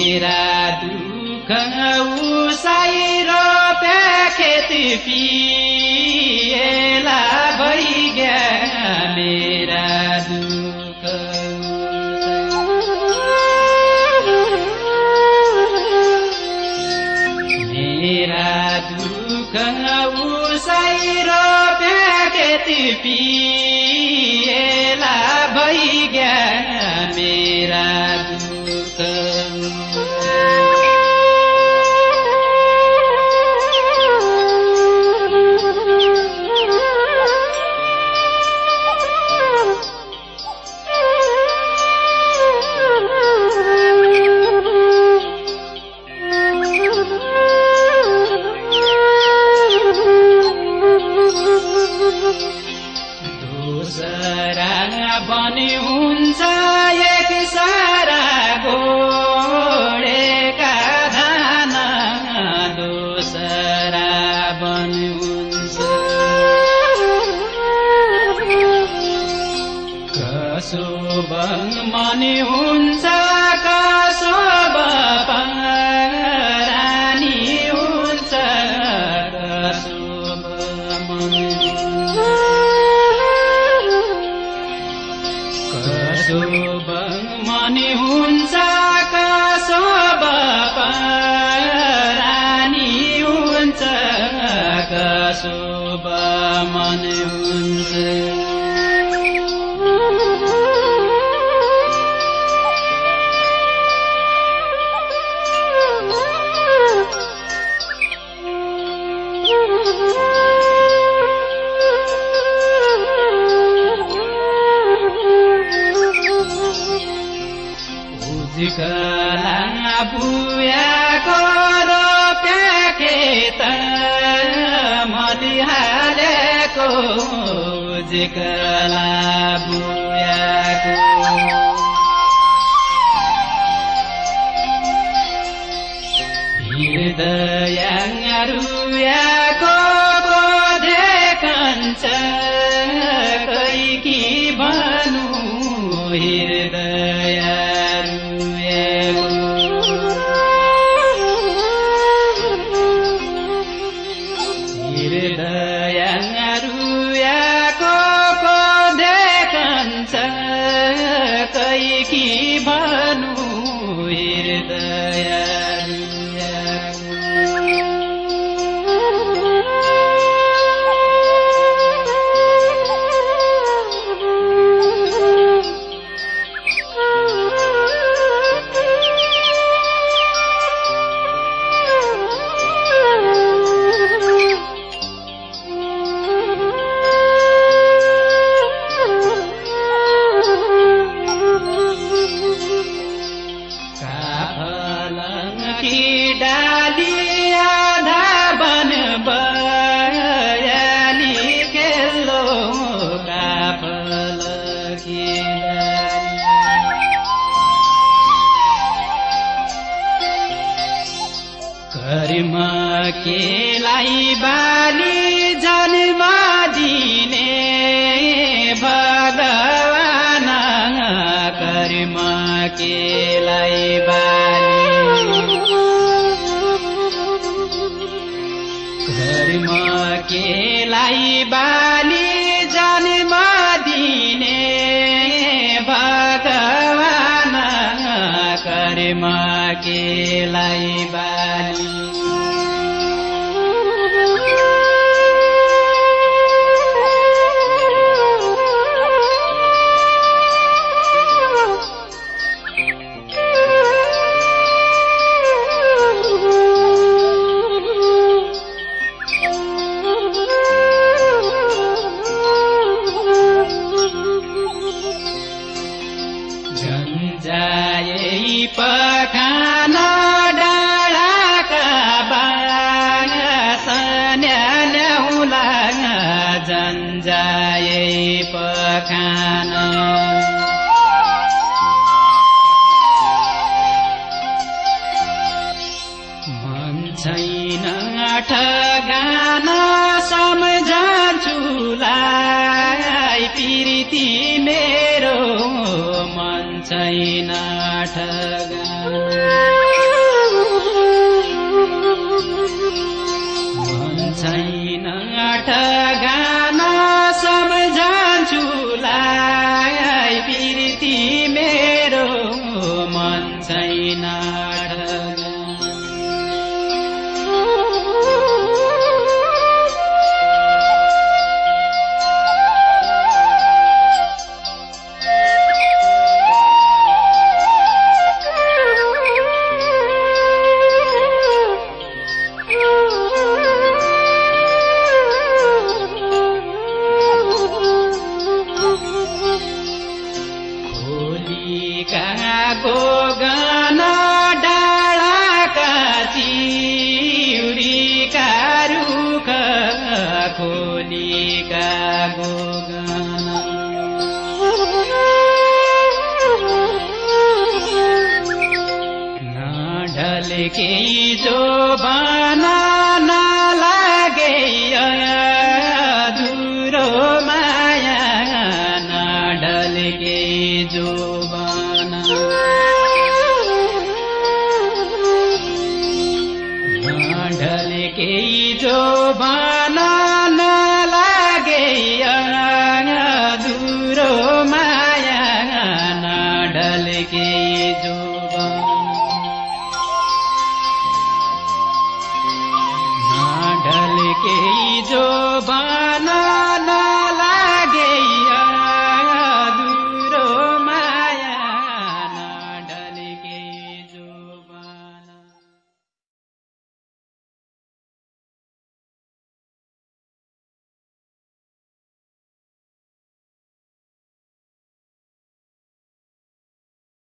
मेरा दुःख उसाई रोपे खेती पिएला भइग्या मेरा दुःख। मनि हुन्छ कसो रानी हुन्छ कसो मनि हुन्छ उजकला बुयाको रोप्या खेत मलिहालेको उजकला बुयाको हृदयरुयाको बोधे कन्छ कैकी भनु केलाई बाली जन्म दिने भगवान कर्म केलाई बाली? कर्म केलाई बाली बासन्याउला झन्झायै पखान मन छैन ठगान सम्झान्छुलाई प्रीति मेरो मन छैन ठगान छैन आठ बना नलागे दुरो माया नडलके जो बना ढलके जो जो बाना